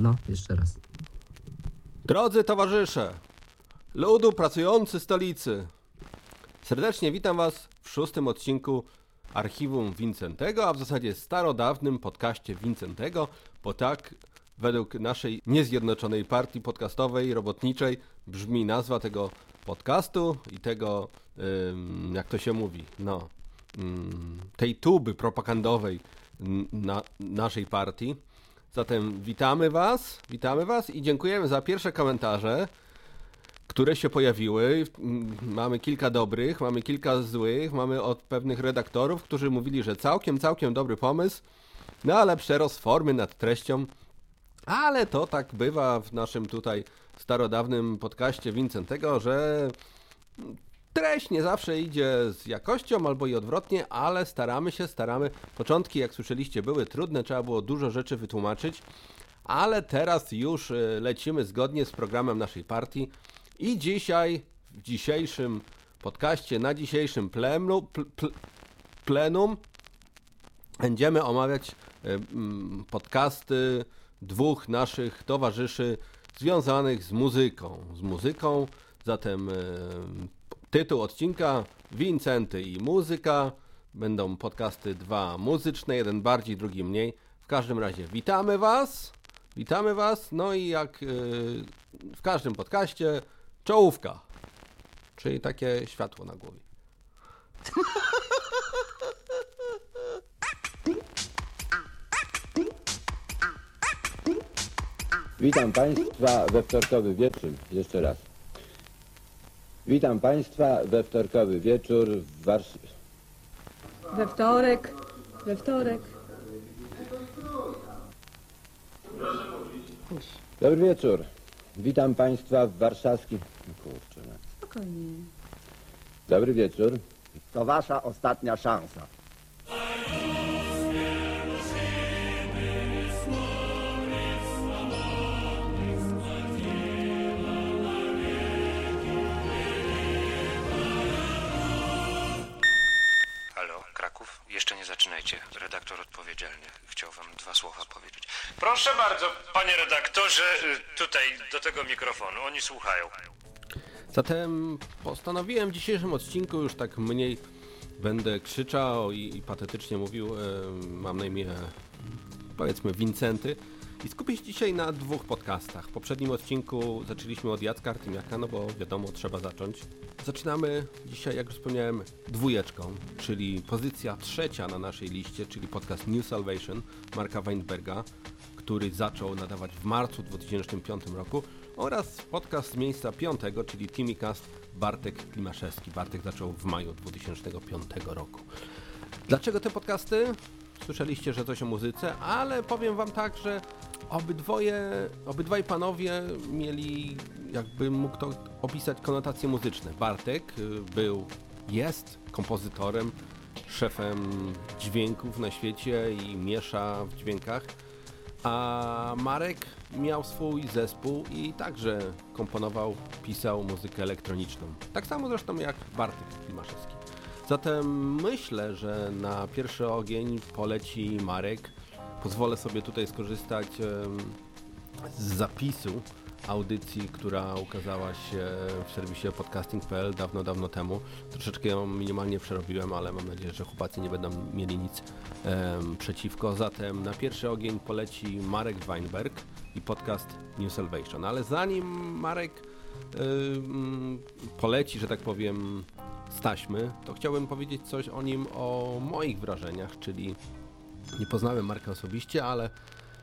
No, jeszcze raz. Drodzy towarzysze, ludu pracujący stolicy, serdecznie witam Was w szóstym odcinku archiwum Wincentego, a w zasadzie starodawnym podcaście Wincentego, bo tak według naszej niezjednoczonej partii podcastowej, robotniczej brzmi nazwa tego podcastu i tego, ym, jak to się mówi, no, ym, tej tuby propagandowej na naszej partii. Zatem witamy Was, witamy Was i dziękujemy za pierwsze komentarze, które się pojawiły. Mamy kilka dobrych, mamy kilka złych, mamy od pewnych redaktorów, którzy mówili, że całkiem, całkiem dobry pomysł, no ale przerost formy nad treścią. Ale to tak bywa w naszym tutaj starodawnym podcaście Wincentego, że treść nie zawsze idzie z jakością albo i odwrotnie, ale staramy się, staramy. Początki, jak słyszeliście, były trudne, trzeba było dużo rzeczy wytłumaczyć, ale teraz już y, lecimy zgodnie z programem naszej partii i dzisiaj, w dzisiejszym podcaście, na dzisiejszym pl, pl, plenum będziemy omawiać y, mm, podcasty dwóch naszych towarzyszy związanych z muzyką. Z muzyką, zatem y, tytuł odcinka Wincenty i muzyka. Będą podcasty dwa muzyczne, jeden bardziej, drugi mniej. W każdym razie witamy Was, witamy Was, no i jak y, w każdym podcaście czołówka, czyli takie światło na głowie. Witam Państwa we wtorkowy wieczór. Jeszcze raz. Witam Państwa we wtorkowy wieczór w Warszawie. We wtorek, we wtorek. Dobry wieczór. Witam Państwa w warszawskim... Kurczę. no. Spokojnie. Dobry wieczór. To wasza ostatnia szansa. Jeszcze nie zaczynajcie. Redaktor odpowiedzialny chciał wam dwa słowa powiedzieć. Proszę bardzo, panie redaktorze, y, tutaj do tego mikrofonu. Oni słuchają. Zatem postanowiłem w dzisiejszym odcinku już tak mniej będę krzyczał i, i patetycznie mówił, e, mam na imię powiedzmy Wincenty i skupię się dzisiaj na dwóch podcastach. W poprzednim odcinku zaczęliśmy od Jacka Artymiaka, no bo wiadomo, trzeba zacząć. Zaczynamy dzisiaj, jak już wspomniałem, dwójeczką, czyli pozycja trzecia na naszej liście, czyli podcast New Salvation Marka Weinberga, który zaczął nadawać w marcu 2005 roku oraz podcast z miejsca piątego, czyli Timicast Bartek Klimaszewski. Bartek zaczął w maju 2005 roku. Dlaczego te podcasty? Słyszeliście, że coś o muzyce, ale powiem wam tak, że obydwoje, obydwaj panowie mieli, jakby mógł to opisać, konotacje muzyczne. Bartek y, był, jest kompozytorem, szefem dźwięków na świecie i miesza w dźwiękach. A Marek miał swój zespół i także komponował, pisał muzykę elektroniczną. Tak samo zresztą jak Bartek Klimaszewski. Zatem myślę, że na pierwszy ogień poleci Marek. Pozwolę sobie tutaj skorzystać z zapisu audycji, która ukazała się w serwisie podcasting.pl dawno, dawno temu. Troszeczkę ją minimalnie przerobiłem, ale mam nadzieję, że chłopacy nie będą mieli nic em, przeciwko. Zatem na pierwszy ogień poleci Marek Weinberg i podcast New Salvation. Ale zanim Marek ym, poleci, że tak powiem, z taśmy, to chciałbym powiedzieć coś o nim, o moich wrażeniach, czyli nie poznałem Marka osobiście, ale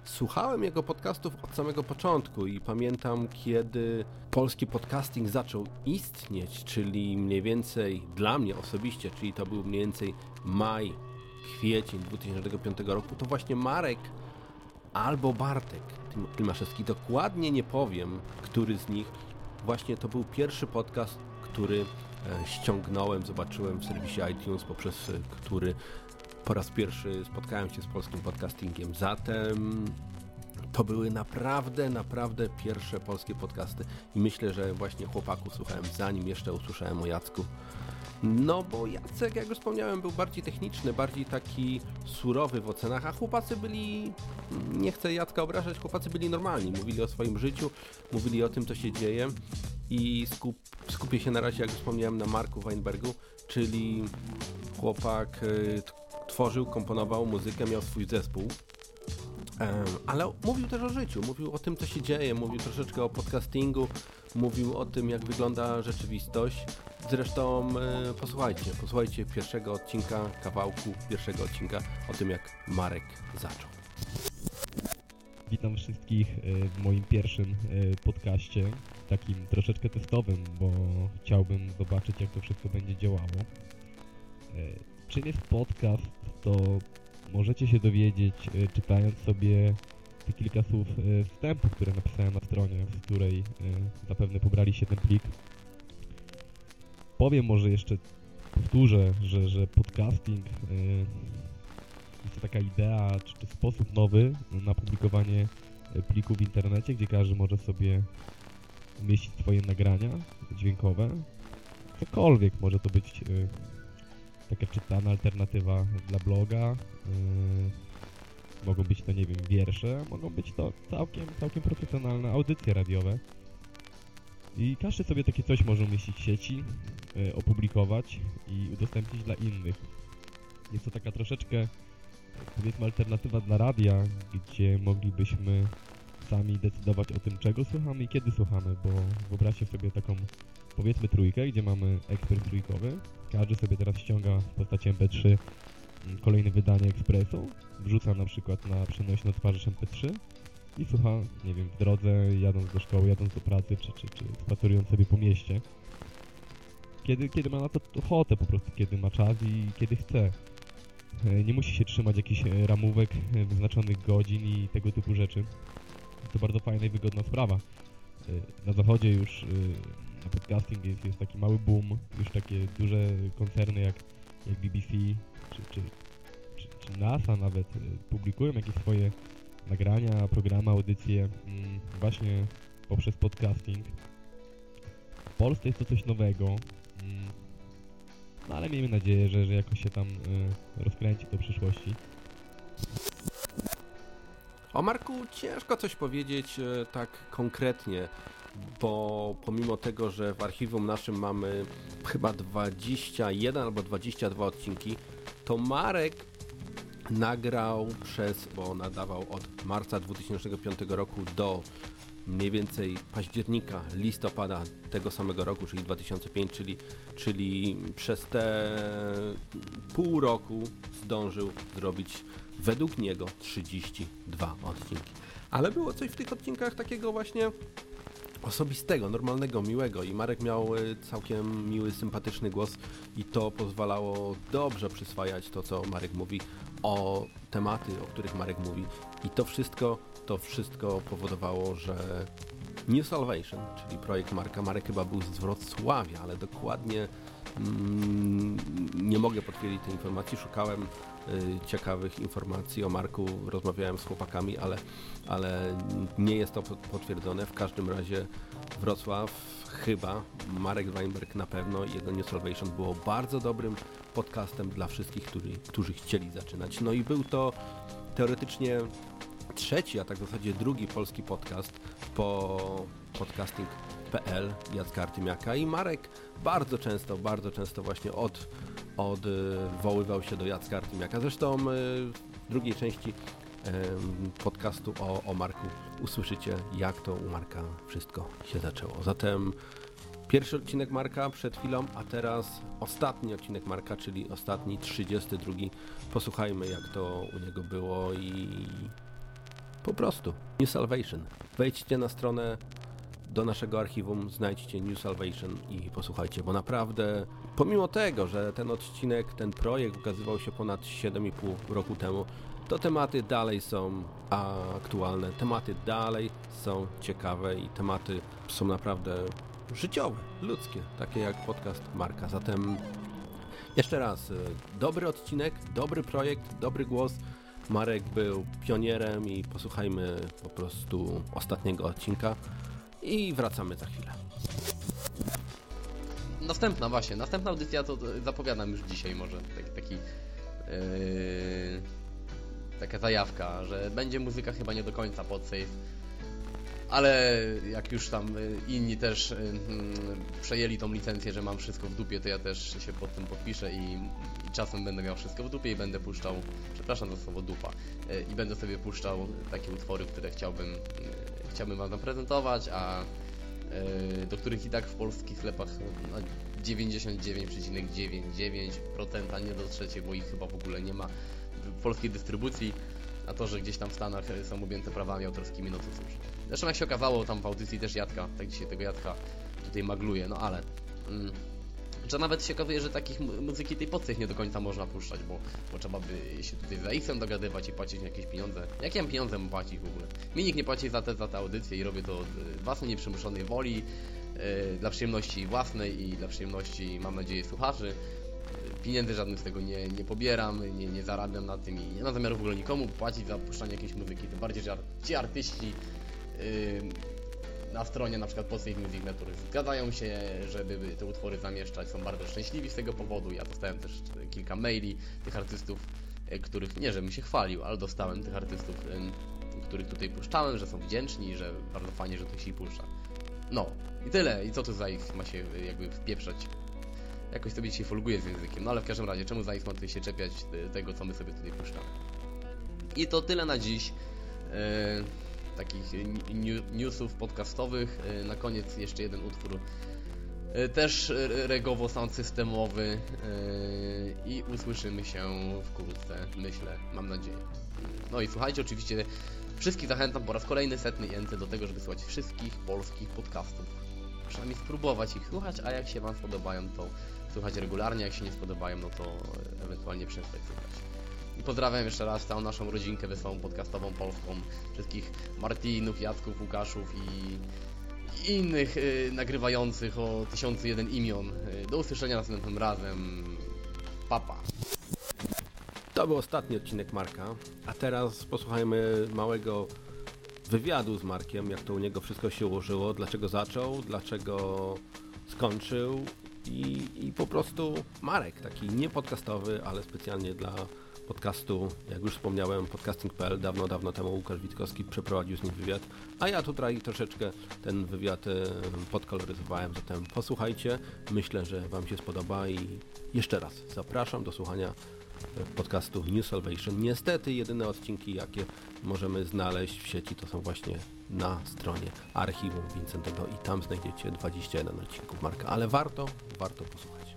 słuchałem jego podcastów od samego początku i pamiętam, kiedy polski podcasting zaczął istnieć, czyli mniej więcej dla mnie osobiście, czyli to był mniej więcej maj, kwiecień 2005 roku, to właśnie Marek albo Bartek Klimaszewski, dokładnie nie powiem, który z nich, właśnie to był pierwszy podcast, który e, ściągnąłem, zobaczyłem w serwisie iTunes, poprzez e, który po raz pierwszy spotkałem się z polskim podcastingiem. Zatem To były naprawdę, naprawdę pierwsze polskie podcasty i myślę, że właśnie chłopaków słuchałem zanim jeszcze usłyszałem o Jacku. No bo Jacek, jak już wspomniałem, był bardziej techniczny, bardziej taki surowy w ocenach, a chłopacy byli, nie chcę Jacka obrażać, chłopacy byli normalni, mówili o swoim życiu, mówili o tym, co się dzieje i skup, skupię się na razie, jak już wspomniałem, na Marku Weinbergu, czyli chłopak y, tworzył, komponował muzykę, miał swój zespół, ale mówił też o życiu, mówił o tym, co się dzieje, mówił troszeczkę o podcastingu, mówił o tym, jak wygląda rzeczywistość. Zresztą e, posłuchajcie, posłuchajcie pierwszego odcinka, kawałku pierwszego odcinka o tym, jak Marek zaczął. Witam wszystkich e, w moim pierwszym e, podcaście, takim troszeczkę testowym, bo chciałbym zobaczyć, jak to wszystko będzie działało. Czym jest podcast, to możecie się dowiedzieć, e, czytając sobie te kilka słów e, wstępu, które napisałem na stronie, z której e, zapewne pobraliście ten plik. Powiem może jeszcze, powtórzę, że, że podcasting jest to taka idea, czy, czy sposób nowy na publikowanie plików w internecie, gdzie każdy może sobie umieścić swoje nagrania dźwiękowe. Cokolwiek może to być taka czytana alternatywa dla bloga. Yy, mogą być to, nie wiem, wiersze, mogą być to całkiem, całkiem profesjonalne audycje radiowe. I każdy sobie takie coś może umieścić w sieci, yy, opublikować i udostępnić dla innych. Jest to taka troszeczkę, powiedzmy, alternatywa dla radia, gdzie moglibyśmy sami decydować o tym, czego słuchamy i kiedy słuchamy, bo wyobraźcie sobie taką powiedzmy trójkę, gdzie mamy ekspert trójkowy. Każdy sobie teraz ściąga w postaci MP3 mm, kolejne wydanie ekspresu, wrzuca na przykład na przenośny odtwarzacz MP3 i słucha, nie wiem, w drodze, jadąc do szkoły, jadąc do pracy, czy, czy, czy spacerując sobie po mieście. Kiedy, kiedy ma na to ochotę po prostu, kiedy ma czas i kiedy chce. E, nie musi się trzymać jakichś e, ramówek, e, wyznaczonych godzin i tego typu rzeczy. To bardzo fajna i wygodna sprawa. Na zachodzie już podcasting jest, jest taki mały boom, już takie duże koncerny jak, jak BBC czy, czy, czy, czy NASA nawet e, publikują jakieś swoje nagrania, programy, audycje mm, właśnie poprzez podcasting. W Polsce jest to coś nowego, mm, no ale miejmy nadzieję, że, że jakoś się tam y, rozkręci w przyszłości. O Marku ciężko coś powiedzieć y, tak konkretnie bo pomimo tego, że w archiwum naszym mamy chyba 21 albo 22 odcinki, to Marek nagrał przez, bo nadawał od marca 2005 roku do mniej więcej października, listopada tego samego roku, czyli 2005, czyli, czyli przez te pół roku zdążył zrobić według niego 32 odcinki. Ale było coś w tych odcinkach takiego właśnie osobistego, normalnego, miłego i Marek miał e, całkiem miły, sympatyczny głos i to pozwalało dobrze przyswajać to, co Marek mówi o tematy, o których Marek mówi. I to wszystko, to wszystko powodowało, że New Salvation, czyli projekt Marka, Marek chyba był z Wrocławia, ale dokładnie mm, nie mogę potwierdzić tej informacji, szukałem ciekawych informacji o Marku. Rozmawiałem z chłopakami, ale, ale nie jest to potwierdzone. W każdym razie Wrocław chyba, Marek Weinberg na pewno i jego New Salvation było bardzo dobrym podcastem dla wszystkich, którzy, którzy chcieli zaczynać. No i był to teoretycznie trzeci, a tak w zasadzie drugi polski podcast po podcasting.pl Jacka Artymiaka i Marek bardzo często, bardzo często właśnie od odwoływał się do Jacka Artymiaka. Zresztą e, w drugiej części podcastu o, o Marku usłyszycie, jak to u Marka wszystko się zaczęło. Zatem pierwszy odcinek Marka przed chwilą, a teraz ostatni odcinek Marka, czyli ostatni, 32. Posłuchajmy, jak to u niego było i po prostu New Salvation. Wejdźcie na stronę do naszego archiwum znajdźcie New Salvation i posłuchajcie, bo naprawdę, pomimo tego, że ten odcinek, ten projekt ukazywał się ponad 7,5 roku temu, to tematy dalej są aktualne, tematy dalej są ciekawe i tematy są naprawdę życiowe, ludzkie, takie jak podcast Marka. Zatem jeszcze raz, dobry odcinek, dobry projekt, dobry głos, Marek był pionierem i posłuchajmy po prostu ostatniego odcinka i wracamy za chwilę. Następna właśnie, następna audycja to zapowiadam już dzisiaj może, taki, taki yy, taka zajawka, że będzie muzyka chyba nie do końca pod safe, ale jak już tam y, inni też y, mm, przejęli tą licencję, że mam wszystko w dupie, to ja też się pod tym podpiszę i, czasem będę miał wszystko w dupie i będę puszczał, przepraszam za słowo dupa, y, i będę sobie puszczał takie utwory, które chciałbym, chciałbym wam zaprezentować, a do których i tak w polskich sklepach no, 99,99% nie dotrzecie, bo ich chyba w ogóle nie ma w polskiej dystrybucji, a to, że gdzieś tam w Stanach są objęte prawami autorskimi, no to cóż. Zresztą jak się okazało, tam w audycji też Jadka, tak dzisiaj tego Jadka tutaj magluje, no ale... Mm, że nawet się okazuje, że takich mu- muzyki tej podstych nie do końca można puszczać, bo, bo trzeba by się tutaj za X-em dogadywać i płacić jakieś pieniądze. Jakie mam pieniądze mam płacić w ogóle? Mi nikt nie płaci za te, za te audycje i robię to od y, własnej nieprzymuszonej woli, yy, dla przyjemności własnej i dla przyjemności, mam nadzieję, słuchaczy. Yy, Pieniędzy żadnych z tego nie, nie pobieram, nie, nie zarabiam na tym i nie mam zamiaru w ogóle nikomu płacić za puszczanie jakiejś muzyki, tym bardziej, że ci artyści na stronie na przykład Polskiej Music Network zgadzają się, żeby te utwory zamieszczać, są bardzo szczęśliwi z tego powodu. Ja dostałem też kilka maili tych artystów, e, których nie żebym się chwalił, ale dostałem tych artystów, em, których tutaj puszczałem, że są wdzięczni, że bardzo fajnie, że to się puszcza. No i tyle. I co tu za ich ma się jakby wpieprzać? Jakoś sobie dzisiaj folguję z językiem, no ale w każdym razie, czemu za ich ma tutaj się czepiać tego, co my sobie tutaj puszczamy? I to tyle na dziś. E, takich newsów podcastowych. E, Na koniec jeszcze jeden utwór e, też regowo sound systemowy e, i usłyszymy się wkrótce, myślę, mam nadzieję. No i słuchajcie, oczywiście wszystkich zachęcam po raz kolejny setny jęty do tego, żeby słuchać wszystkich polskich podcastów. Przynajmniej spróbować ich słuchać, a jak się Wam spodobają, to słuchać regularnie, jak się nie spodobają, no to ewentualnie przestać słuchać. I pozdrawiam jeszcze raz całą naszą rodzinkę wesołą podcastową polską, wszystkich Martinów, Jacków, Łukaszów i, innych y, nagrywających o tysiącu jeden imion. Y, do usłyszenia następnym razem. Papa. To był ostatni odcinek Marka, a teraz posłuchajmy małego wywiadu z Markiem, jak to u niego wszystko się ułożyło, dlaczego zaczął, dlaczego skończył i, i po prostu Marek, taki niepodcastowy, ale specjalnie dla podcastu, jak już wspomniałem, podcasting.pl, dawno, dawno temu Łukasz Witkowski przeprowadził z nim wywiad, a ja tutaj troszeczkę ten wywiad e, podkoloryzowałem, zatem posłuchajcie, myślę, że Wam się spodoba i jeszcze raz zapraszam do słuchania podcastu New Salvation. Niestety jedyne odcinki, jakie możemy znaleźć w sieci, to są właśnie na stronie archiwum Vincentego i tam znajdziecie 21 odcinków Marka, ale warto, warto posłuchać.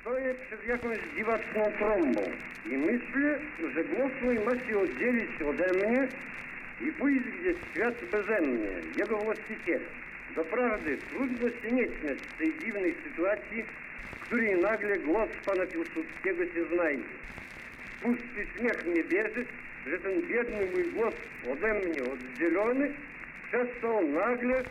Stoję przed jakąś dziwaczną trąbą i myślę, że głos mój ma się oddzielić ode mnie i pójść gdzieś w świat beze mnie, jego właściciela. Doprawdy trudno się nie śmiać z tej dziwnej sytuacji, w której nagle głos pana Piłsudskiego się znajdzie. Pusty śmiech mnie bierze, że ten biedny mój głos ode mnie oddzielony przestał nagle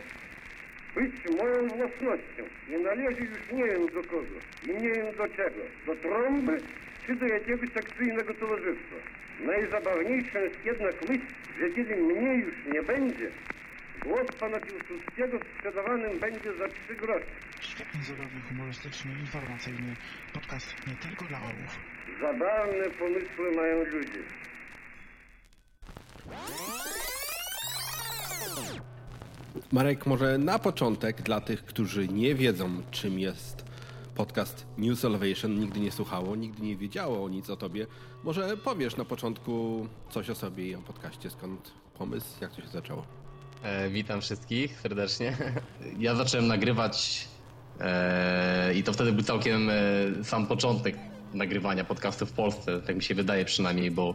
być moją własnością. Nie należy już nie wiem do kogo i nie wiem do czego. Do trąby czy do jakiegoś akcyjnego towarzystwa. Najzabawniejsza jest jednak myśl, że kiedy mnie już nie będzie, głos pana Piłsudskiego sprzedawanym będzie za trzy grosze. Świetny, zabawny, humorystyczny, informacyjny podcast nie tylko dla orłów. Zabawne pomysły mają ludzie. Marek, może na początek dla tych, którzy nie wiedzą, czym jest podcast New Salvation, nigdy nie słuchało, nigdy nie wiedziało nic o tobie, może powiesz na początku coś o sobie i o podcaście, skąd pomysł, jak to się zaczęło? E, witam wszystkich serdecznie. Ja zacząłem nagrywać e, i to wtedy był całkiem e, sam początek nagrywania podcastów w Polsce, tak mi się wydaje przynajmniej, bo,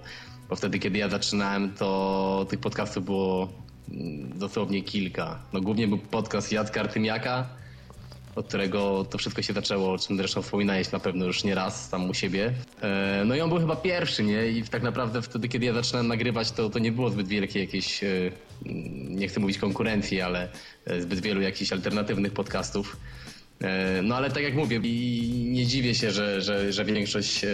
bo wtedy kiedy ja zaczynałem, to tych podcastów było mm, dosłownie kilka. No głównie był podcast Jacka Artymiaka, od którego to wszystko się zaczęło, o czym zresztą wspominałeś na pewno już nie raz tam u siebie. E, No i on był chyba pierwszy, nie? I tak naprawdę wtedy, kiedy ja zaczynałem nagrywać, to, to nie było zbyt wielkie jakieś, e, mm, nie chcę mówić konkurencji, ale e, zbyt wielu jakichś alternatywnych podcastów. E, No ale tak jak mówię, i nie dziwię się, że, że, że większość e,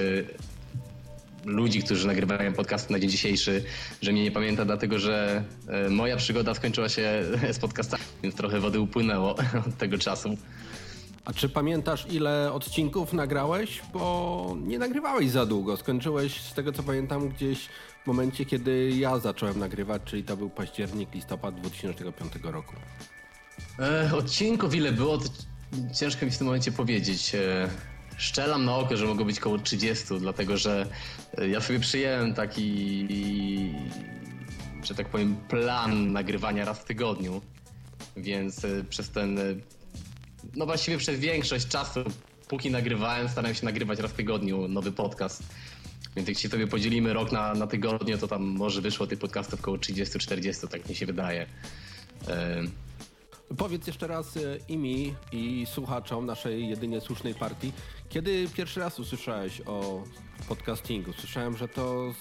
ludzi, którzy nagrywają podcast na dzień dzisiejszy, że mnie nie pamięta, dlatego że e, moja przygoda skończyła się z podcastami, więc trochę wody upłynęło od tego czasu. A czy pamiętasz, ile odcinków nagrałeś? Bo nie nagrywałeś za długo. Skończyłeś, z tego co pamiętam, gdzieś w momencie, kiedy ja zacząłem nagrywać, czyli to był październik, listopad 2005 roku. E, odcinków ile było, ciężko mi w tym momencie powiedzieć. E, szczelam na oko, że mogło być około 30, dlatego że e, ja sobie przyjęłem taki, że tak powiem, plan nagrywania raz w tygodniu. Więc e, przez ten, no właściwie przez większość czasu, póki nagrywałem, starałem się nagrywać raz w tygodniu nowy podcast. Więc jak się sobie podzielimy rok na, na tygodnie, to tam może wyszło tych podcastów około 30-40, tak mi się wydaje. E, Powiedz jeszcze raz e, i mi, i słuchaczom naszej jedynie słusznej partii, kiedy pierwszy raz usłyszałeś o podcastingu? Słyszałem, że to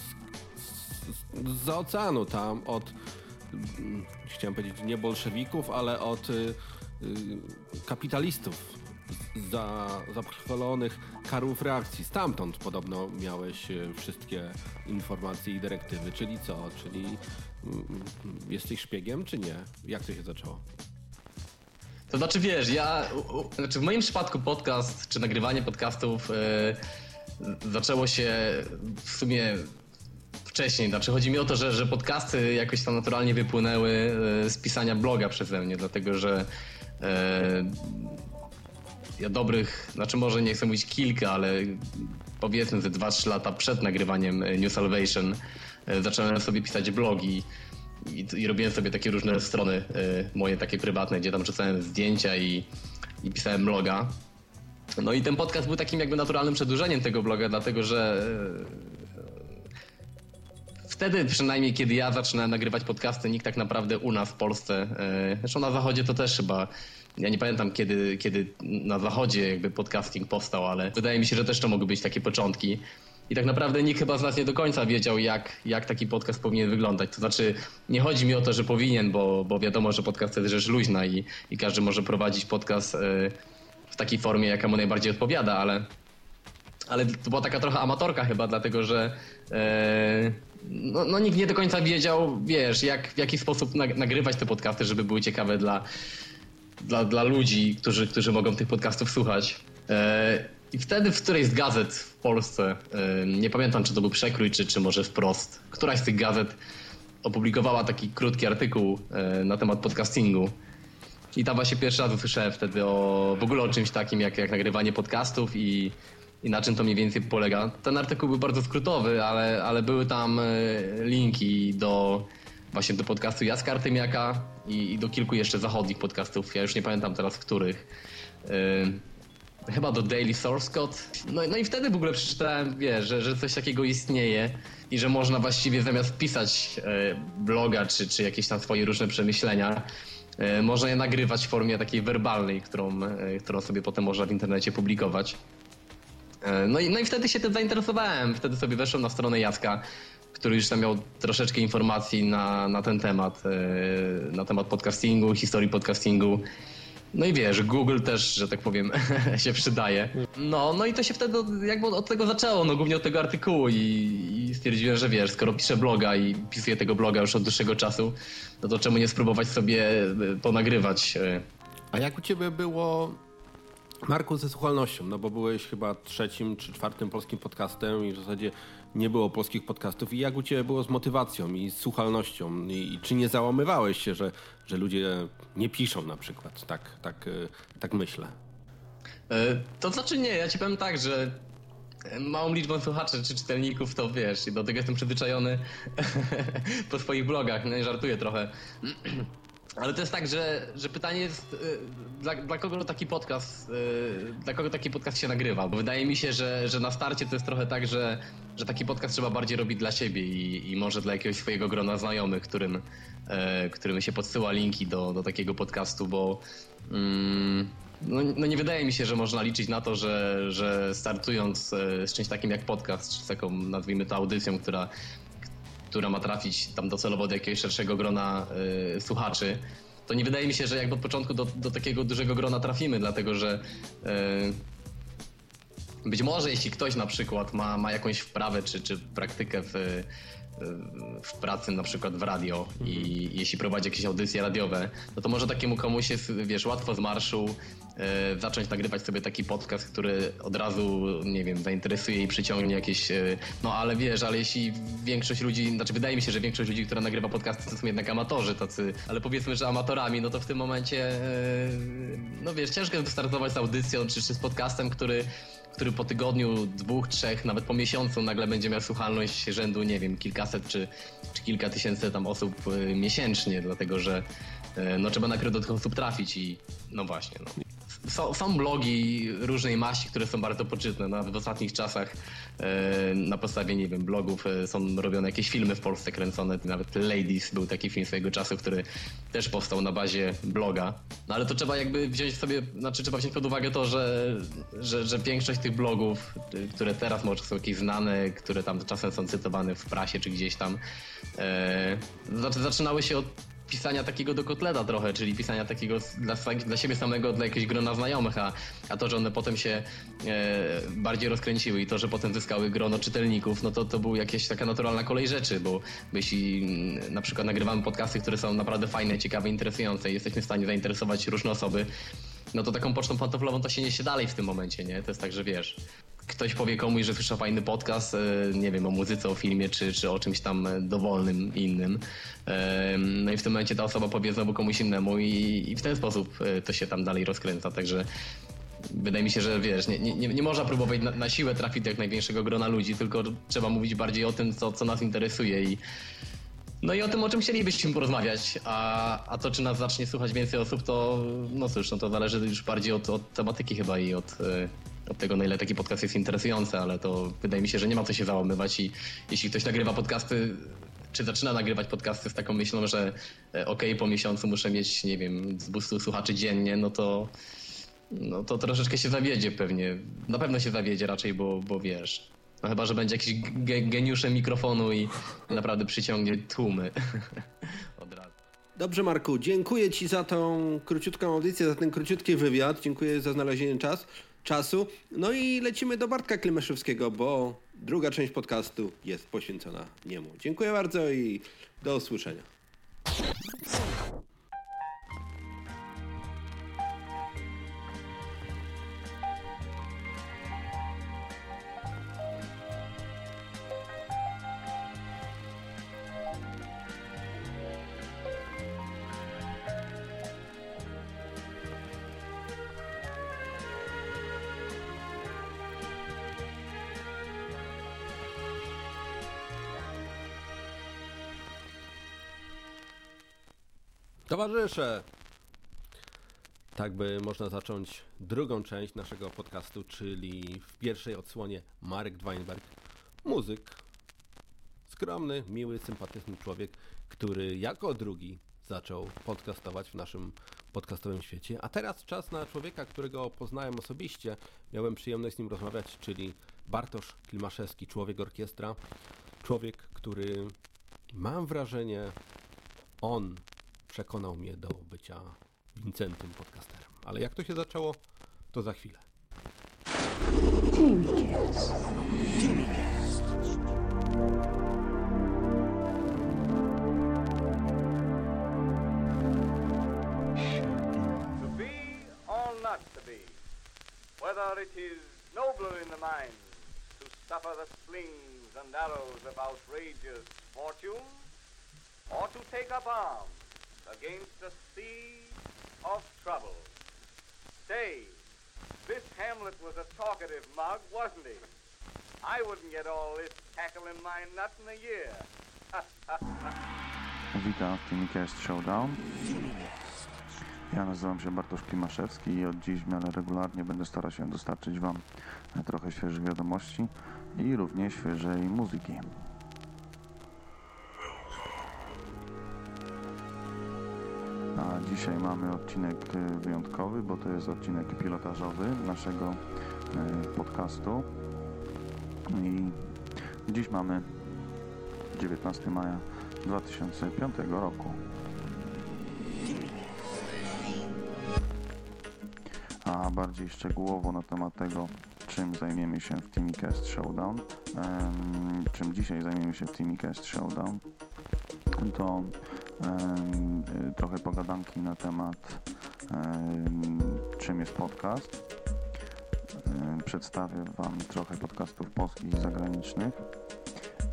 z, z, z oceanu tam od, mm, chciałem powiedzieć nie bolszewików, ale od y, y, kapitalistów za, zapchlonych karów reakcji. Stamtąd podobno miałeś y, wszystkie informacje i dyrektywy. Czyli co? Czyli mm, jesteś szpiegiem, czy nie? Jak to się zaczęło? To znaczy wiesz, ja. Znaczy w moim przypadku podcast czy nagrywanie podcastów e, zaczęło się w sumie wcześniej. Znaczy chodzi mi o to, że, że podcasty jakoś tam naturalnie wypłynęły e, z pisania bloga przeze mnie, dlatego że e, ja dobrych, znaczy może nie chcę mówić kilka, ale powiedzmy ze 2-3 lata przed nagrywaniem New Salvation zacząłem sobie pisać blogi i, i robiłem sobie takie różne strony e, moje takie prywatne, gdzie tam wrzucałem zdjęcia i, i pisałem bloga. No i ten podcast był takim jakby naturalnym przedłużeniem tego bloga, dlatego że e, wtedy przynajmniej kiedy ja zaczynałem nagrywać podcasty, nikt tak naprawdę u nas w Polsce, e, zresztą na zachodzie to też chyba, ja nie pamiętam kiedy, kiedy na zachodzie jakby podcasting powstał, ale wydaje mi się, że też to mogły być takie początki. I tak naprawdę nikt chyba z nas nie do końca wiedział, jak, jak taki podcast powinien wyglądać. To znaczy, nie chodzi mi o to, że powinien, bo, bo wiadomo, że podcast to jest rzecz luźna i, i każdy może prowadzić podcast e, w takiej formie, jaka mu najbardziej odpowiada, ale, ale to była taka trochę amatorka chyba, dlatego że e, no, no nikt nie do końca wiedział, wiesz, jak, w jaki sposób nag- nagrywać te podcasty, żeby były ciekawe dla, dla, dla ludzi, którzy, którzy mogą tych podcastów słuchać. I wtedy w którejś z gazet w Polsce, nie pamiętam czy to był Przekrój, czy, czy może wprost, któraś z tych gazet opublikowała taki krótki artykuł e, na temat podcastingu. I tam właśnie pierwszy raz usłyszałem wtedy o, w ogóle o czymś takim jak, jak nagrywanie podcastów i, i na czym to mniej więcej polega. Ten artykuł był bardzo skrótowy, ale, ale były tam e, linki do właśnie do podcastu Jacka Artymiaka i, i do kilku jeszcze zachodnich podcastów. Ja już nie pamiętam teraz których. Chyba do Daily Source Code. No, no i wtedy w ogóle przeczytałem, że, że coś takiego istnieje i że można właściwie zamiast pisać e, bloga czy, czy jakieś tam swoje różne przemyślenia, e, można je nagrywać w formie takiej werbalnej, którą, e, którą sobie potem można w internecie publikować. No i, no i wtedy się tym zainteresowałem. Wtedy sobie weszłem na stronę Jacka, który już tam miał troszeczkę informacji na, na ten temat, na temat podcastingu, historii podcastingu. No i wiesz, Google też, że tak powiem, się przydaje. No, no i to się wtedy jakby od tego zaczęło, no głównie od tego artykułu i, i stwierdziłem, że wiesz, skoro piszę bloga i pisuję tego bloga już od dłuższego czasu, no to czemu nie spróbować sobie e, ponagrywać. e, A jak u ciebie było, Marku, ze słuchalnością? No bo byłeś chyba trzecim czy czwartym polskim podcastem i w zasadzie nie było polskich podcastów. I jak u ciebie było z motywacją i z słuchalnością? I, i czy nie załamywałeś się, że, że ludzie nie piszą na przykład? Tak, tak, y, tak myślę. E, To znaczy nie, ja ci powiem tak, że małą liczbą słuchaczy czy czytelników to wiesz i do tego jestem przyzwyczajony po swoich blogach, i żartuję trochę. Ale to jest tak, że, że pytanie jest, y, dla, dla kogo taki podcast, y, dla kogo taki podcast się nagrywa? Bo wydaje mi się, że, że na starcie to jest trochę tak, że, że taki podcast trzeba bardziej robić dla siebie i, i może dla jakiegoś swojego grona znajomych, którym, e, którym się podsyła linki do, do takiego podcastu, bo mm, no, no nie wydaje mi się, że można liczyć na to, że, że startując z czymś takim jak podcast, czy taką nazwijmy to audycją, która, która ma trafić tam docelowo do jakiegoś szerszego grona y, słuchaczy, to nie wydaje mi się, że jakby od początku do, do takiego dużego grona trafimy, dlatego że e, być może jeśli ktoś na przykład ma, ma jakąś wprawę czy, czy praktykę w, w pracy na przykład w radio i jeśli prowadzi jakieś audycje radiowe, no to może takiemu komuś jest, wiesz, łatwo z marszu zacząć nagrywać sobie taki podcast, który od razu, nie wiem, zainteresuje i przyciągnie jakieś, e, no ale wiesz, ale jeśli większość ludzi, znaczy wydaje mi się, że większość ludzi, która nagrywa podcasty to są jednak amatorzy tacy, ale powiedzmy, że amatorami, no to w tym momencie, e, no wiesz, ciężko wystartować z audycją czy, czy z podcastem, który który po tygodniu, dwóch, trzech, nawet po miesiącu nagle będzie miał słuchalność rzędu, nie wiem, kilkaset czy, czy kilka tysięcy tam osób miesięcznie, dlatego że no, trzeba najpierw do tych osób trafić i no właśnie. No. Są, są blogi różnej maści, które są bardzo poczytne. Nawet w ostatnich czasach e, na podstawie, nie wiem, blogów e, są robione jakieś filmy w Polsce kręcone. Nawet Ladies był taki film swojego czasu, który też powstał na bazie bloga. No ale to trzeba jakby wziąć sobie, znaczy trzeba wziąć pod uwagę to, że, że, że większość tych blogów, y, które teraz może są jakieś znane, które tam czasem są cytowane w prasie czy gdzieś tam, e, zaczynały się od pisania takiego do kotleta trochę, czyli pisania takiego dla, dla siebie samego, dla jakiegoś grona znajomych, a, a to, że one potem się e, bardziej rozkręciły i to, że potem zyskały grono czytelników, no to to był jakaś taka naturalna kolej rzeczy, bo jeśli mm, na przykład nagrywamy podcasty, które są naprawdę fajne, ciekawe, interesujące i jesteśmy w stanie zainteresować różne osoby, no to taką pocztą pantoflową to się niesie dalej w tym momencie, nie? To jest tak, że wiesz, ktoś powie komuś, że słyszał fajny podcast, e, nie wiem, o muzyce, o filmie, czy, czy o czymś tam dowolnym innym. E, no i w tym momencie ta osoba powie znowu komuś innemu i, i w ten sposób e, to się tam dalej rozkręca, także wydaje mi się, że wiesz, nie, nie, nie można próbować na, na siłę trafić do jak największego grona ludzi, tylko trzeba mówić bardziej o tym, co, co nas interesuje i no i o tym, o czym chcielibyśmy porozmawiać, a, a to, czy nas zacznie słuchać więcej osób, to no cóż, no to zależy już bardziej od, od tematyki chyba i od, od tego, na ile taki podcast jest interesujący, ale to wydaje mi się, że nie ma co się załamywać i jeśli ktoś nagrywa podcasty, czy zaczyna nagrywać podcasty z taką myślą, że e, okej, okay, po miesiącu muszę mieć, nie wiem, z 200 słuchaczy dziennie, no to no to troszeczkę się zawiedzie pewnie. Na pewno się zawiedzie raczej, bo, bo wiesz. No chyba, że będzie jakiś ge geniuszem mikrofonu i naprawdę przyciągnie tłumy. Od razu. Dobrze, Marku, dziękuję Ci za tą króciutką audycję, za ten króciutki wywiad. Dziękuję za znalezienie czas czasu. No i lecimy do Bartka Klimaszewskiego, bo druga część podcastu jest poświęcona niemu. Dziękuję bardzo i do usłyszenia. Towarzysze! Tak by można zacząć drugą część naszego podcastu, czyli w pierwszej odsłonie Marek Weinberg, muzyk, skromny, miły, sympatyczny człowiek, który jako drugi zaczął podcastować w naszym podcastowym świecie. A teraz czas na człowieka, którego poznałem osobiście, miałem przyjemność z nim rozmawiać, czyli Bartosz Klimaszewski, człowiek orkiestra, człowiek, który mam wrażenie, on przekonał mnie do bycia Vincentym podcasterem. Ale jak to się zaczęło, to za chwilę. To be or not to be, whether it is nobler in the mind to suffer the slings and arrows of outrageous fortune, or to take up arms against a sea of trouble. Say, this Hamlet was a talkative mug, wasn't he? I wouldn't get all this tackle in my nut in a year. Witam w Filmicast Showdown. Ja nazywam się Bartosz Klimaszewski i od dziś w miarę regularnie będę starał się dostarczyć Wam trochę świeżych wiadomości i również świeżej muzyki. a dzisiaj mamy odcinek y, wyjątkowy, bo to jest odcinek pilotażowy naszego y, podcastu. I dziś mamy 19 maja 2005 roku. A bardziej szczegółowo na temat tego, czym zajmiemy się w Timicast Showdown, czym dzisiaj zajmiemy się w Timicast Showdown, to trochę pogadanki na temat em, czym jest podcast. Przedstawię Wam trochę podcastów polskich i zagranicznych.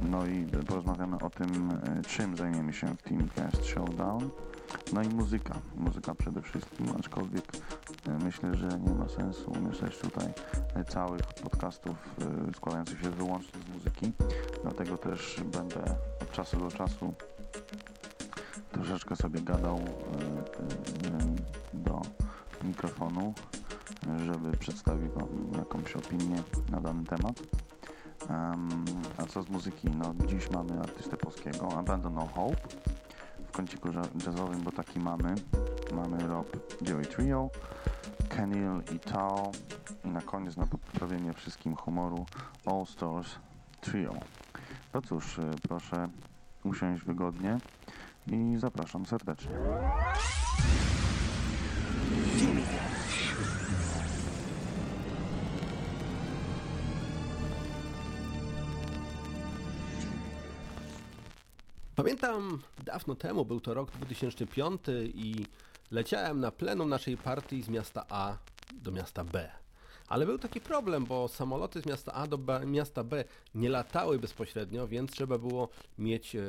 No i porozmawiamy o tym, e, czym zajmiemy się w TeamCast Showdown. No i muzyka. Muzyka przede wszystkim, aczkolwiek e, myślę, że nie ma sensu umieszczać tutaj e, całych podcastów składających się wyłącznie z muzyki. Dlatego też będę od czasu do czasu troszeczkę sobie gadał e, e, do mikrofonu, żeby przedstawić Wam jakąś opinię na dany temat. Em, a co z muzyki? No dziś mamy artystę polskiego, Abandon No Hope w kąciku jazz- jazzowym, bo taki mamy. Mamy Rob Joey Trio, Kenil i Tao i na koniec na poprawienie wszystkim humoru All Stars Trio. No cóż, e, proszę usiąść wygodnie i zapraszam serdecznie. Pamiętam dawno temu, był to rok 2005 i leciałem na plenum naszej partii z miasta A do miasta B. Ale był taki problem, bo samoloty z miasta A do B, miasta B nie latały bezpośrednio, więc trzeba było mieć e,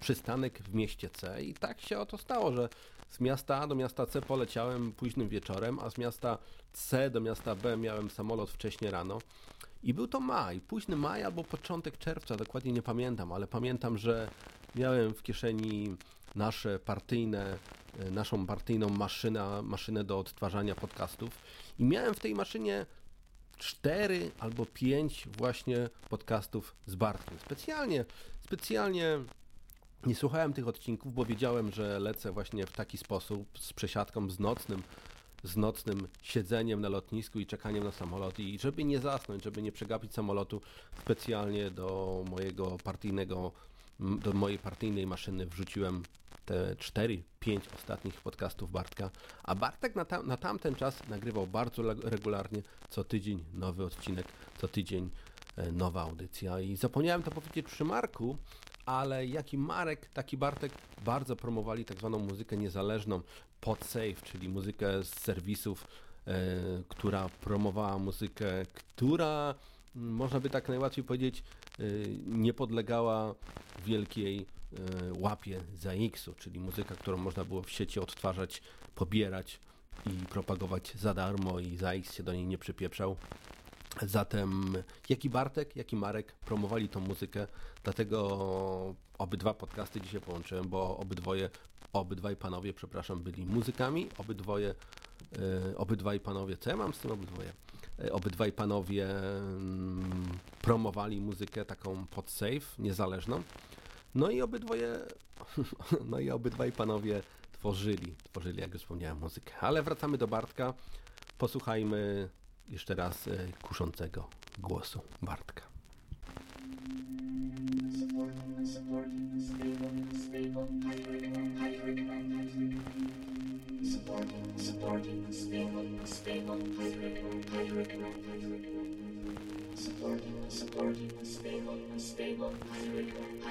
przystanek w mieście C. I tak się oto stało, że z miasta A do miasta C poleciałem późnym wieczorem, a z miasta C do miasta B miałem samolot wcześnie rano. I był to maj, późny maj albo początek czerwca, dokładnie nie pamiętam, ale pamiętam, że miałem w kieszeni nasze partyjne, e, naszą partyjną maszynę, maszynę do odtwarzania podcastów i miałem w tej maszynie cztery albo pięć właśnie podcastów z Bartkiem. Specjalnie, specjalnie nie słuchałem tych odcinków, bo wiedziałem, że lecę właśnie w taki sposób z przesiadką, z nocnym, z nocnym siedzeniem na lotnisku i czekaniem na samolot i żeby nie zasnąć, żeby nie przegapić samolotu, specjalnie do mojego partyjnego, do mojej partyjnej maszyny wrzuciłem te 4-5 ostatnich podcastów Bartka, a Bartek na, tam, na tamten czas nagrywał bardzo regularnie, co tydzień nowy odcinek, co tydzień e, nowa audycja. I zapomniałem to powiedzieć przy Marku, ale jaki Marek, taki Bartek bardzo promowali tak zwaną muzykę niezależną, PodSafe, czyli muzykę z serwisów, e, która promowała muzykę, która można by tak najłatwiej powiedzieć nie podlegała wielkiej e, łapie ZAX-u, czyli muzyka, którą można było w sieci odtwarzać, pobierać i propagować za darmo i ZAX się do niej nie przypieprzał. Zatem jak i Bartek, jak i Marek promowali tą muzykę, dlatego obydwa podcasty dzisiaj połączyłem, bo obydwoje, obydwaj panowie, przepraszam, byli muzykami, obydwoje, obydwaj panowie, co ja mam z tym obydwoje? E, Obydwaj panowie mm, promowali muzykę taką pod safe, niezależną. No i obydwoje, no i obydwaj panowie tworzyli, tworzyli, jak już wspomniałem, muzykę. Ale wracamy do Bartka. Posłuchajmy jeszcze raz e, kuszącego głosu Bartka.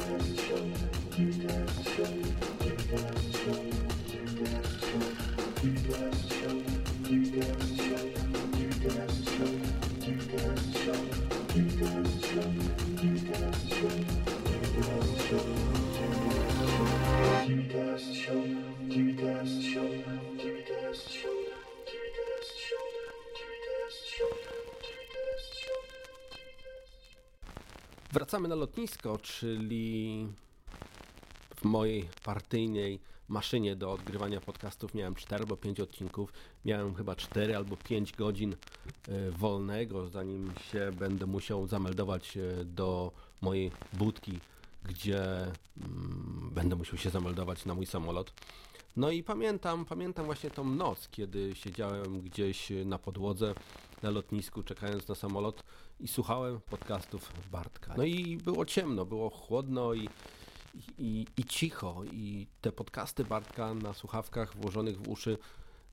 dance show, you dance show. Wracamy na lotnisko, czyli w mojej partyjnej maszynie do odgrywania podcastów miałem 4 albo 5 odcinków. Miałem chyba 4 albo 5 godzin e, wolnego, zanim się będę musiał zameldować e, do mojej budki, gdzie mm, będę musiał się zameldować na mój samolot. No i pamiętam, pamiętam właśnie tą noc, kiedy siedziałem gdzieś na podłodze na lotnisku, czekając na samolot i słuchałem podcastów Bartka. No i było ciemno, było chłodno i, i, i cicho i te podcasty Bartka na słuchawkach włożonych w uszy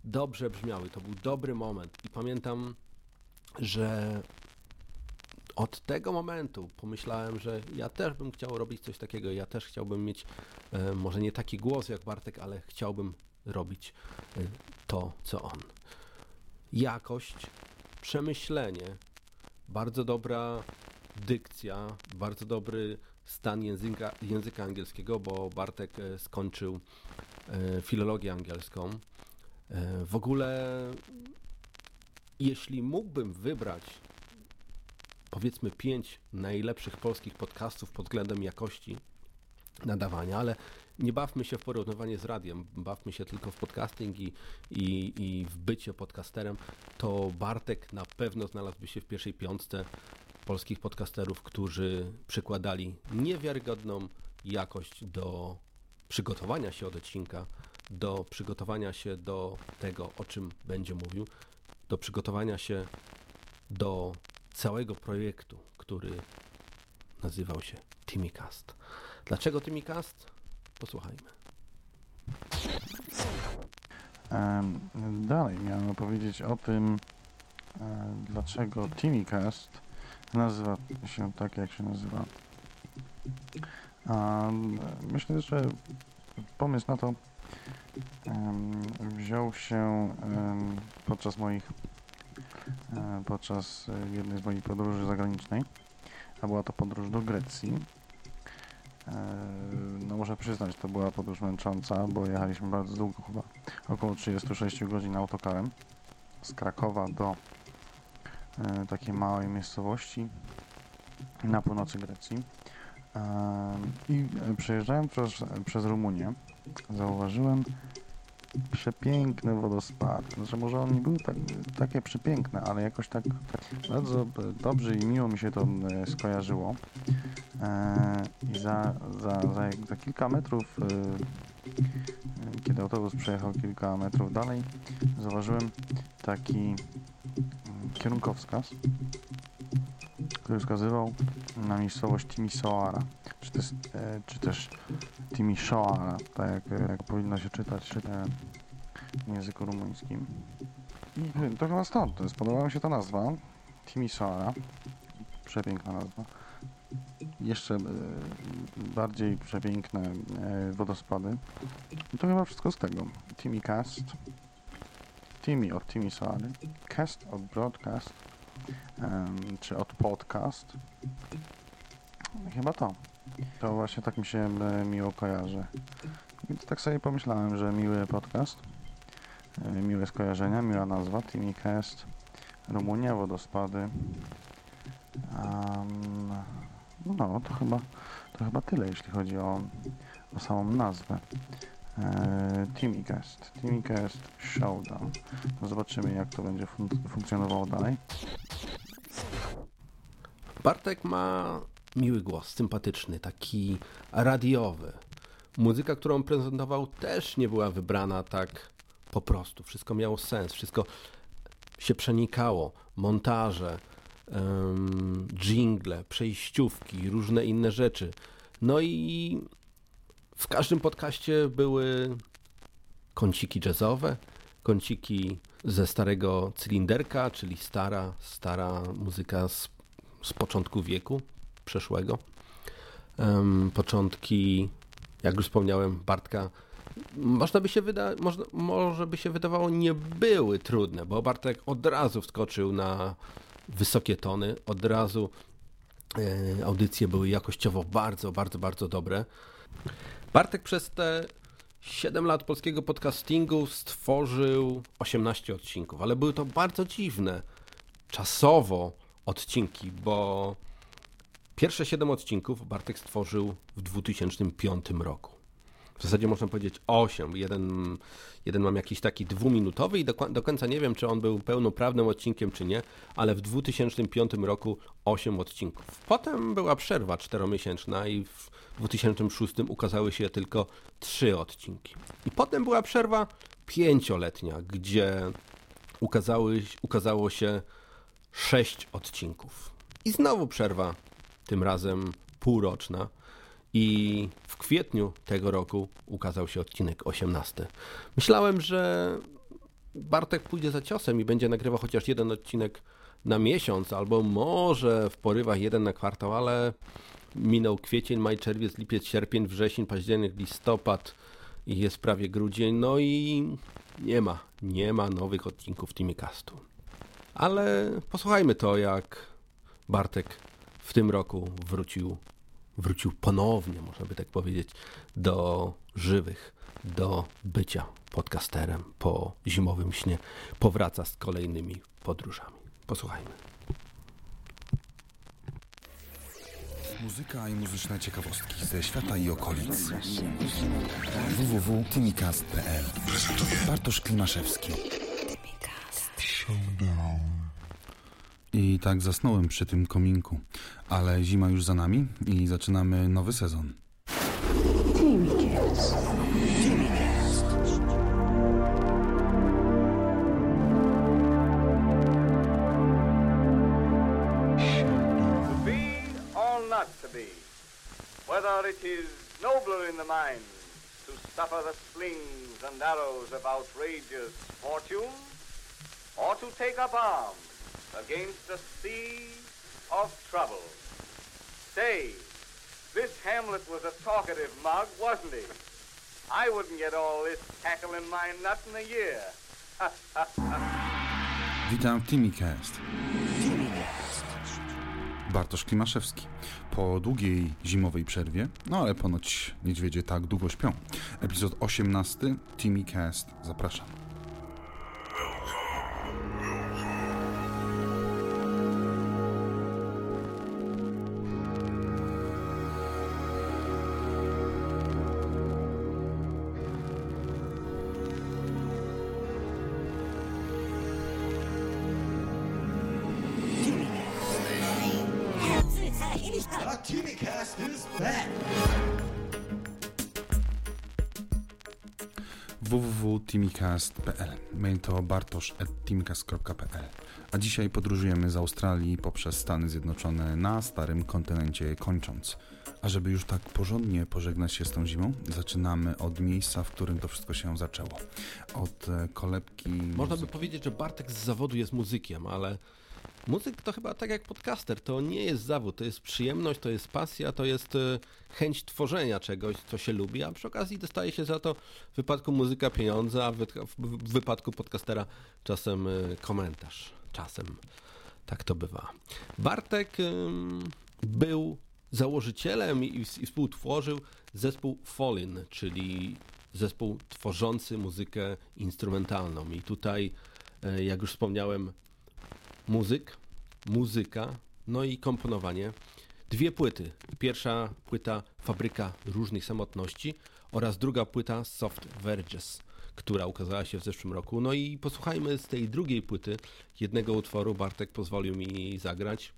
dobrze brzmiały. To był dobry moment i pamiętam, że od tego momentu pomyślałem, że ja też bym chciał robić coś takiego. Ja też chciałbym mieć e, może nie taki głos jak Bartek, ale chciałbym robić e, to, co on. Jakość, przemyślenie, bardzo dobra dykcja, bardzo dobry stan języka, języka angielskiego, bo Bartek e, skończył e, filologię angielską. E, w ogóle, jeśli mógłbym wybrać powiedzmy pięć najlepszych polskich podcastów pod względem jakości nadawania, ale nie bawmy się w porównywanie z radiem, bawmy się tylko w podcasting i, i, i w bycie podcasterem, to Bartek na pewno znalazłby się w pierwszej piątce polskich podcasterów, którzy przykładali niewiarygodną jakość do przygotowania się od odcinka, do przygotowania się do tego, o czym będzie mówił, do przygotowania się do całego projektu, który nazywał się Timicast. Dlaczego Timicast? Posłuchajmy. Dalej miałem opowiedzieć o tym, e, dlaczego Timicast nazywa się tak, jak się nazywa. Myślę, że pomysł na to wziął się podczas moich E, podczas e, jednej z moich podróży zagranicznej, a była to podróż do Grecji. E, no muszę przyznać, to była podróż męcząca, bo jechaliśmy bardzo długo, chyba około 36 godzin autokarem z Krakowa do takiej małej miejscowości na północy Grecji. I przejeżdżałem przez, przez Rumunię, zauważyłem, przepiękny wodospad. Znaczy może on nie był tak, takie przepiękne, ale jakoś tak, tak bardzo dobrze i miło mi się to e, skojarzyło. I za, za, za, za kilka metrów, e, kiedy autobus przejechał kilka metrów dalej, zauważyłem taki mm, kierunkowskaz, który wskazywał na miejscowość Timisoara, czy też, e, czy też Timisoara, tak jak, jak powinno się czytać w języku rumuńskim. I to chyba stąd, spodobała mi się ta nazwa, Timisoara, przepiękna nazwa. Jeszcze e, bardziej przepiękne e, wodospady. I to chyba wszystko z tego. Timicast, Timi od Timisoary, Cast od Broadcast, czy od podcast. Chyba to. To właśnie tak mi się miło kojarzy. Więc tak sobie pomyślałem, że miły podcast, e, miłe skojarzenia, miła nazwa, Timicast, Rumunia, wodospady. No, to chyba, to chyba tyle, jeśli chodzi o, o samą nazwę. E, Timicast, Timicast Showdown. No zobaczymy, jak to będzie fun funkcjonowało dalej. Bartek ma miły głos, sympatyczny, taki radiowy. Muzyka, którą prezentował, też nie była wybrana tak po prostu. Wszystko miało sens, wszystko się przenikało. Montaże, um, jingle, przejściówki, różne inne rzeczy. No i w każdym podcaście były kąciki jazzowe, kąciki ze starego cylinderka, czyli stara, stara muzyka z, z początku wieku przeszłego. Um, początki, jak już wspomniałem, Bartka można by się wyda można, może by się wydawało nie były trudne, bo Bartek od razu wskoczył na wysokie tony, od razu e, audycje były jakościowo bardzo, bardzo, bardzo dobre. Bartek przez te 7 lat polskiego podcastingu stworzył 18 odcinków, ale były to bardzo dziwne czasowo odcinki, bo Pierwsze 7 odcinków Bartek stworzył w 2005 roku. W zasadzie można powiedzieć 8. Jeden, jeden mam jakiś taki dwuminutowy i do, do końca nie wiem, czy on był pełnoprawnym odcinkiem, czy nie, ale w 2005 roku 8 odcinków. Potem była przerwa czteromiesięczna i w 2006 ukazały się tylko 3 odcinki. I potem była przerwa pięcioletnia, gdzie ukazały, ukazało się 6 odcinków. I znowu przerwa, tym razem półroczna. I w kwietniu tego roku ukazał się odcinek 18. Myślałem, że Bartek pójdzie za ciosem i będzie nagrywał chociaż jeden odcinek na miesiąc, albo może w porywach jeden na kwartał, ale minął kwiecień, maj, czerwiec, lipiec, sierpień, wrzesień, październik, listopad i jest prawie grudzień, no i nie ma, nie ma nowych odcinków Timicastu. Ale posłuchajmy to, jak Bartek w tym roku wrócił wrócił ponownie, można by tak powiedzieć, do żywych, do bycia podcasterem po zimowym śnie. Powraca z kolejnymi podróżami. Posłuchajmy. Muzyka i muzyczne ciekawostki ze świata i okolic. www.tymikast.pl Bartosz Klimaszewski. I tak zasnąłem przy tym kominku. Ale zima już za nami i zaczynamy nowy sezon. To be or not to be, whether it is nobler in the mind to suffer the slings and arrows of outrageous fortune, or to take up arms against a sea of trouble. Say, this Hamlet was a talkative mug, wasn't he? I wouldn't get all this tackle in my nut in a year. Witam w Timicast. Bartosz Klimaszewski. Po długiej zimowej przerwie, no ale ponoć niedźwiedzie tak długo śpią. Epizod 18 Timicast. Zapraszam. www.timicast.pl Mail to bartosz.timicast.pl A dzisiaj podróżujemy z Australii poprzez Stany Zjednoczone na starym kontynencie kończąc. A żeby już tak porządnie pożegnać się z tą zimą, zaczynamy od miejsca, w którym to wszystko się zaczęło. Od e, kolebki... Można by powiedzieć, że Bartek z zawodu jest muzykiem, ale muzyk to chyba tak jak podcaster, to nie jest zawód, to jest przyjemność, to jest pasja, to jest e, chęć tworzenia czegoś, co się lubi, a przy okazji dostaje się za to w wypadku muzyka pieniądze, a w, wypadku podcastera czasem e, komentarz. Czasem tak to bywa. Bartek był założycielem i, i współtworzył zespół Fallin, czyli zespół tworzący muzykę instrumentalną. I tutaj, e, jak już wspomniałem, muzyk, muzyka, no i komponowanie. Dwie płyty. Pierwsza płyta Fabryka Różnych Samotności oraz druga płyta Soft Verges, która ukazała się w zeszłym roku. No i posłuchajmy z tej drugiej płyty jednego utworu. Bartek pozwolił mi zagrać.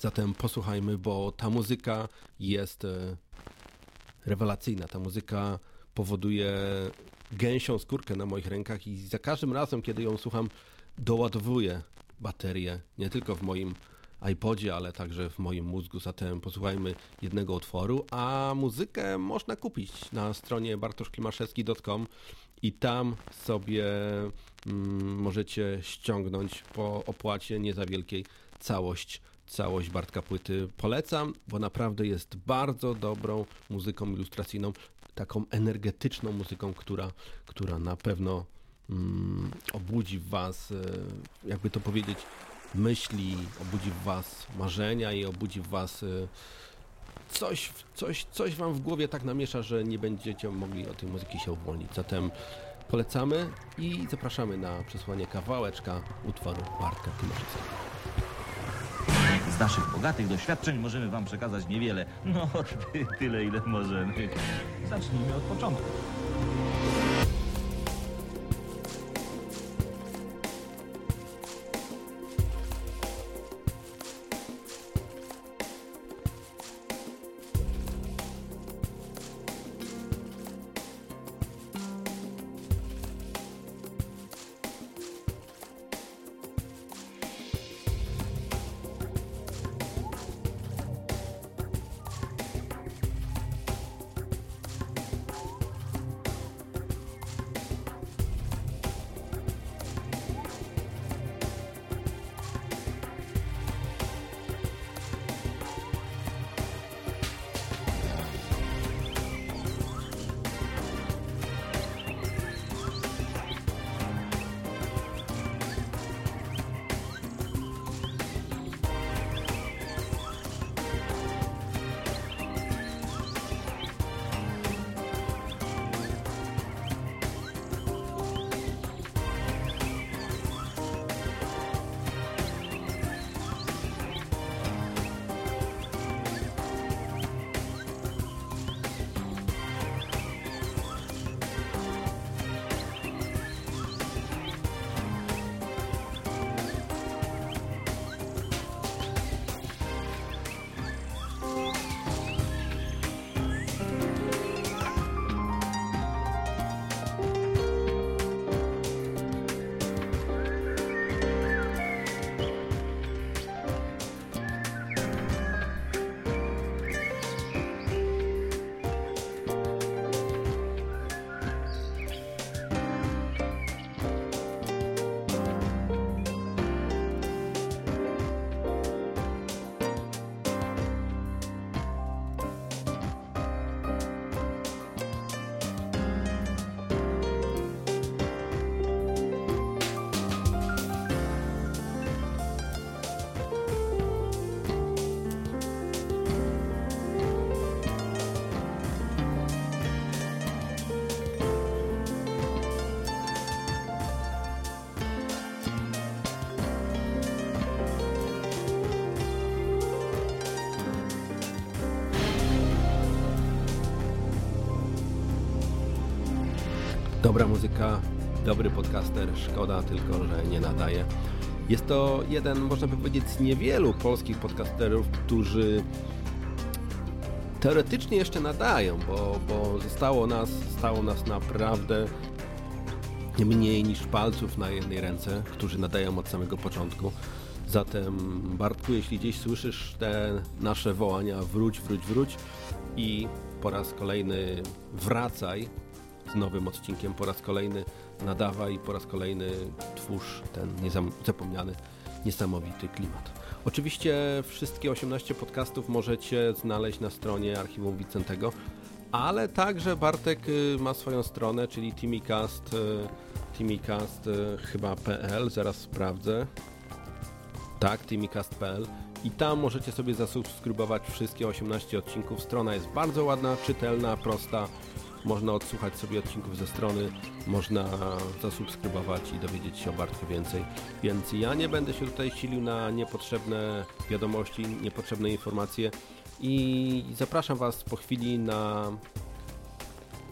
Zatem posłuchajmy, bo ta muzyka jest e, rewelacyjna. Ta muzyka powoduje gęsią skórkę na moich rękach i za każdym razem, kiedy ją słucham, doładowuję baterię nie tylko w moim iPodzie, ale także w moim mózgu. Zatem posłuchajmy jednego utworu, a muzykę można kupić na stronie bartoszklimaszewski.com i tam sobie mm, możecie ściągnąć po opłacie nie za wielkiej całość całość Bartka płyty. Polecam, bo naprawdę jest bardzo dobrą muzyką ilustracyjną, taką energetyczną muzyką, która, która na pewno mm, obudzi w Was, e, jakby to powiedzieć, myśli, obudzi w Was marzenia i obudzi w Was e, coś, coś, coś Wam w głowie tak namiesza, że nie będziecie mogli od tej muzyki się uwolnić. Zatem polecamy i zapraszamy na przesłanie kawałeczka utworu Bartka Klimaszewskiego. Z naszych bogatych doświadczeń możemy wam przekazać niewiele. No, ty, tyle ile możemy. Zacznijmy od początku. Dobra muzyka, dobry podcaster, szkoda tylko, że nie nadaje. Jest to jeden, można by powiedzieć, z niewielu polskich podcasterów, którzy teoretycznie jeszcze nadają, bo, bo zostało nas, stało nas naprawdę mniej niż palców na jednej ręce, którzy nadają od samego początku. Zatem Bartku, jeśli gdzieś słyszysz te nasze wołania wróć, wróć, wróć i po raz kolejny wracaj z nowym odcinkiem, po raz kolejny nadawaj, po raz kolejny twórz ten niezapomniany, niesamowity klimat. Oczywiście wszystkie 18 podcastów możecie znaleźć na stronie Archiwum Wicentego, ale także Bartek y, ma swoją stronę, czyli Timicast, y, Timicast y, chyba.pl, zaraz sprawdzę. Tak, timicast.pl i tam możecie sobie zasubskrybować wszystkie 18 odcinków. Strona jest bardzo ładna, czytelna, prosta. Można odsłuchać sobie odcinków ze strony, można zasubskrybować i dowiedzieć się o Bartku więcej. Więc ja nie będę się tutaj silił na niepotrzebne wiadomości, niepotrzebne informacje i zapraszam Was po chwili na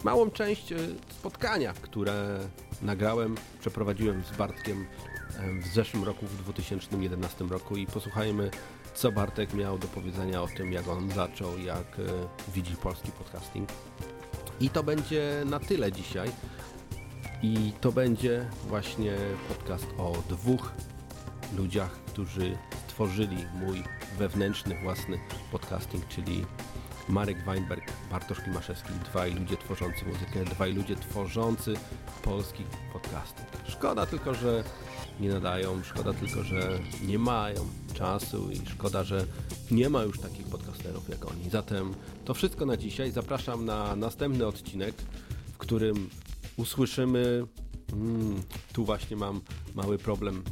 małą część spotkania, które nagrałem, przeprowadziłem z Bartkiem w zeszłym roku, w 2011 roku i posłuchajmy, co Bartek miał do powiedzenia o tym, jak on zaczął, jak widzi polski podcasting. I to będzie na tyle dzisiaj. I to będzie właśnie podcast o dwóch ludziach, którzy stworzyli mój wewnętrzny, własny podcasting, czyli Marek Weinberg, Bartosz Klimaszewski, dwaj ludzie tworzący muzykę, dwaj ludzie tworzący polski podcasting. Szkoda tylko, że nie nadają, szkoda tylko, że nie mają czasu i szkoda, że nie ma już takich podcasterów jak oni. Zatem to wszystko na dzisiaj. Zapraszam na następny odcinek, w którym usłyszymy. Hmm, tu właśnie mam mały problem.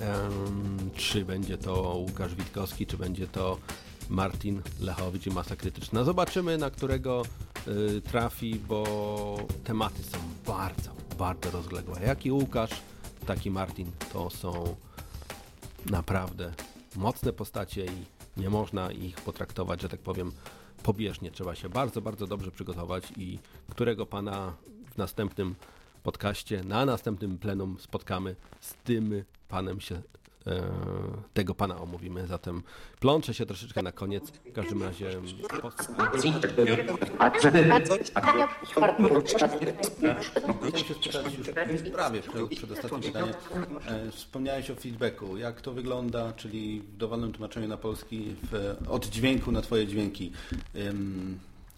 Um, czy będzie to Łukasz Witkowski, czy będzie to Martin Lechowicz i Masa Krytyczna. Zobaczymy, na którego y, trafi, bo tematy są bardzo, bardzo rozległe. Jak i Łukasz, taki Martin to są naprawdę mocne postacie i nie można ich potraktować, że tak powiem, pobieżnie. Trzeba się bardzo, bardzo dobrze przygotować i którego pana w następnym podcaście, na następnym plenum spotkamy, z tym panem się tego pana omówimy. Zatem plączę się troszeczkę na koniec. W każdym razie prawie przed- przedostatnie pytanie. E, Wspomniałeś o feedbacku. Jak to wygląda, czyli w dowolnym tłumaczeniu na polski w, od dźwięku na twoje dźwięki.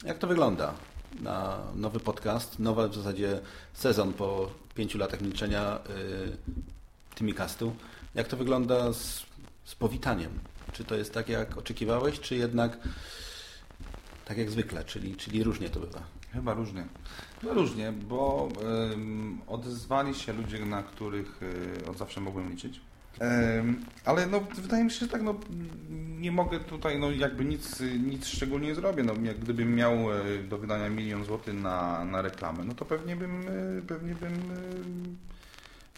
Jak to wygląda na nowy podcast, nowy w zasadzie sezon po pięciu latach milczenia y, Timicastu. Jak to wygląda z, z powitaniem? Czy to jest tak, jak oczekiwałeś, czy jednak tak jak zwykle, czyli, czyli różnie to bywa? Chyba różnie. Chyba różnie, bo ym, odezwali się ludzie, na których y, od zawsze mogłem liczyć. Ym, ale no, wydaje mi się, że tak, no, nie mogę tutaj no, jakby nic, nic szczególnie nie zrobię. No, jak gdybym miał y, do wydania milion złotych na, na reklamę, no to pewnie bym, y, pewnie bym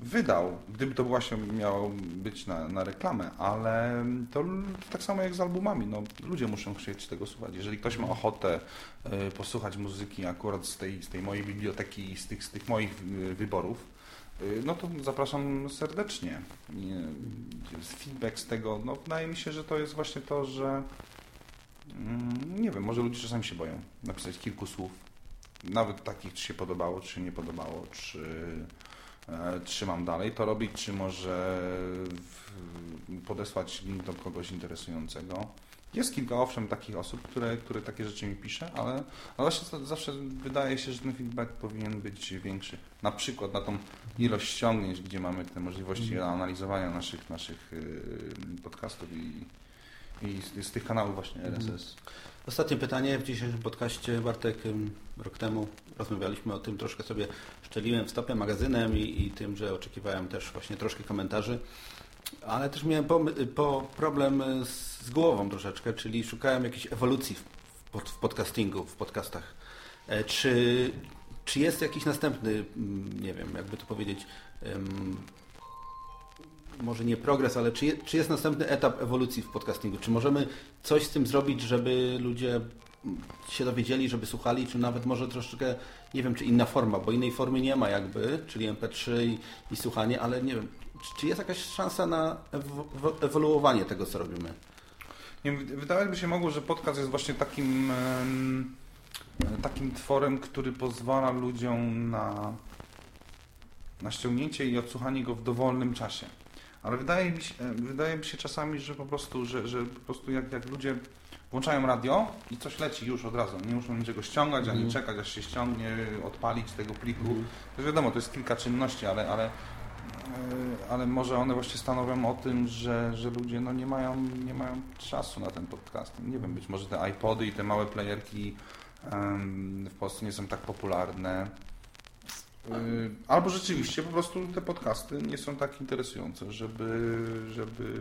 wydał, gdyby to właśnie miało być na, na reklamę, ale to tak samo jak z albumami, no, ludzie muszą chcieć tego słuchać. Jeżeli ktoś ma ochotę y, posłuchać muzyki akurat z tej, z tej mojej biblioteki, z tych, z tych moich y, wyborów, y, no to zapraszam serdecznie. Nie, feedback z tego, no wydaje mi się, że to jest właśnie to, że mm, nie wiem, może ludzie czasami się boją napisać kilku słów, nawet takich, czy się podobało, czy nie podobało, czy trzymam dalej to robić, czy może podesłać link do kogoś interesującego. Jest kilka, owszem, takich osób, które, które takie rzeczy mi pisze, ale, ale właśnie zawsze wydaje się, że ten feedback powinien być większy. Na przykład na tą ilość ściągnięć, gdzie mamy te możliwości Mhm. analizowania naszych, naszych yy, podcastów i, i z, z tych kanałów właśnie RSS. Ostatnie pytanie. W dzisiejszym podcaście, Bartek, rok temu rozmawialiśmy o tym, troszkę sobie szczeliłem w stopę magazynem i, i tym, że oczekiwałem też właśnie troszkę komentarzy, ale też miałem pomy- po problem z, z głową troszeczkę, czyli szukałem jakiejś ewolucji w, pod- w podcastingu, w podcastach. E, Czy, czy jest jakiś następny, mm, nie wiem, jakby to powiedzieć, może nie progres, ale czy, czy jest następny etap ewolucji w podcastingu? Czy możemy coś z tym zrobić, żeby ludzie się dowiedzieli, żeby słuchali, czy nawet może troszeczkę, nie wiem, czy inna forma, bo innej formy nie ma jakby, czyli MP3 i, i słuchanie, ale nie wiem, czy, czy jest jakaś szansa na ewo- ewoluowanie tego, co robimy? Nie, wydawać by się mogło, że podcast jest właśnie takim, takim tworem, który pozwala ludziom na, na ściągnięcie i odsłuchanie go w dowolnym czasie. Ale wydaje mi się, e, wydaje mi się czasami, że po prostu, że, że po prostu jak, jak ludzie włączają radio i coś leci już od razu. Nie muszą niczego ściągać, ani Mhm. czekać, aż się ściągnie, odpalić tego pliku. Mhm. To wiadomo, to jest kilka czynności, ale, ale, e, ale może one właśnie stanowią o tym, że, że ludzie no nie, mają, nie mają czasu na ten podcast. Nie wiem, być może te iPody i te małe playerki w Polsce nie są tak popularne. Y, Albo rzeczywiście po prostu te podcasty nie są tak interesujące, żeby, żeby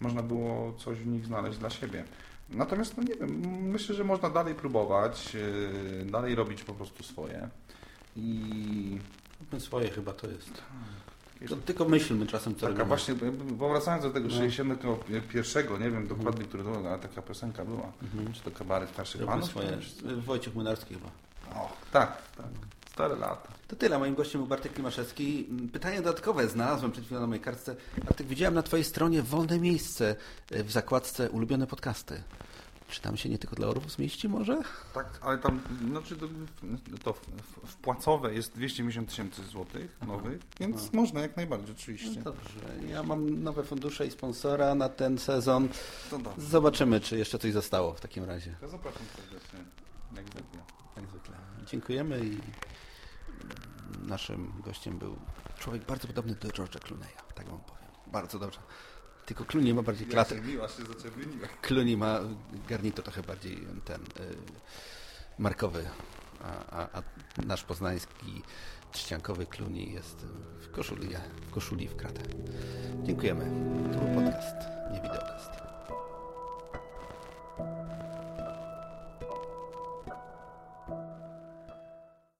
można było coś w nich znaleźć dla siebie. Natomiast, no nie wiem, myślę, że można dalej próbować, yy, dalej robić po prostu swoje. I Róbmy swoje chyba to jest. To tylko myślmy czasem, co Taka robimy. właśnie, bo wracając do tego No. 61, nie wiem dokładnie, który to ale taka piosenka była. Mhm. Czy to kabaret starszych panów? swoje. Wojciech Młynarski chyba. O, tak, tak. Stare lata. To tyle. Moim gościem był Bartek Klimaszewski. Pytanie dodatkowe znalazłem przed chwilą na mojej kartce. Bartek, widziałem na Twojej stronie wolne miejsce e, w zakładce ulubione podcasty. Czy tam się nie tylko dla orłów zmieści może? Tak, ale tam, znaczy to, to w- wpłacowe jest 250 tysięcy złotych nowych, więc Aha. można jak najbardziej, oczywiście. No dobrze. Ja mam nowe fundusze i sponsora na ten sezon. Zobaczymy, czy jeszcze coś zostało w takim razie. To zapraszam serdecznie, jak zwykle. Jak zwykle. Dziękujemy i naszym gościem był człowiek bardzo podobny do George'a Clooney'a, tak wam powiem. Bardzo dobrze. Tylko Clooney ma bardziej klatę. Clooney ma garnitur trochę bardziej ten y, markowy, a, a, a, nasz poznański trzciankowy Clooney jest w koszuli, w koszuli w kratę. Dziękujemy. To był podcast, nie wideokast.